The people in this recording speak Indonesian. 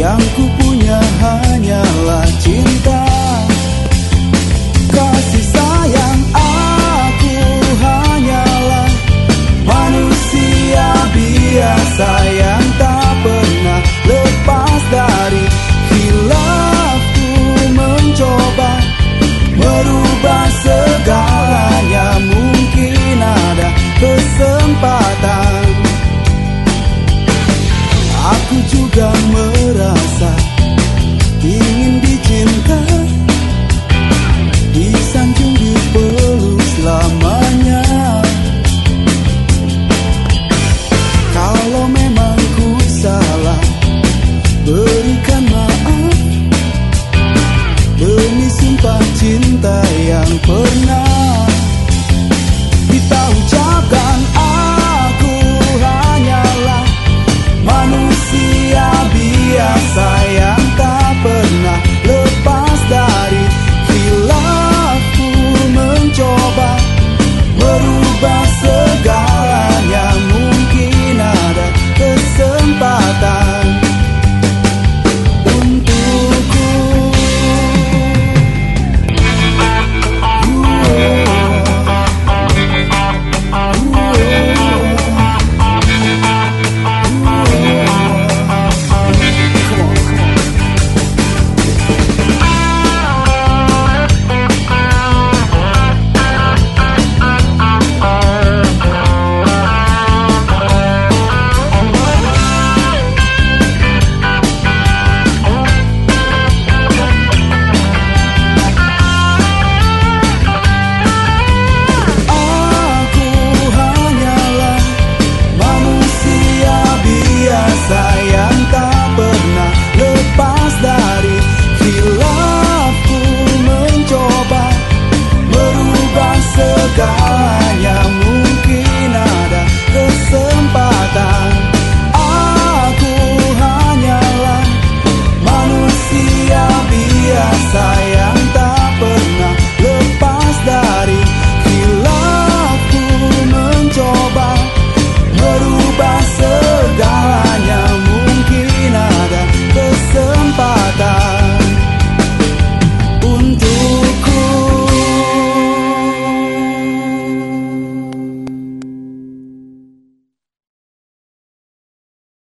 Yang ku punya hanyalah cinta. graça.